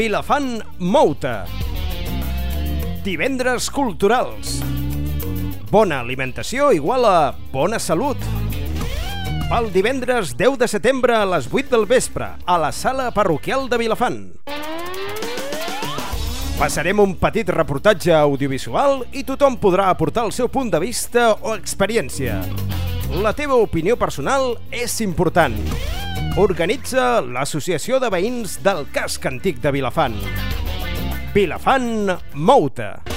Vilafant Mouta. Divendres culturals. Bona alimentació igual a bona salut. El divendres 10 de setembre a les 8 del vespre, a la sala parroquial de Vilafant. Passarem un petit reportatge audiovisual i tothom podrà aportar el seu punt de vista o experiència. La teva opinió personal és important. Organitza l'Associació de Veïns del Casc Antic de Vilafant. Vilafant Mouta.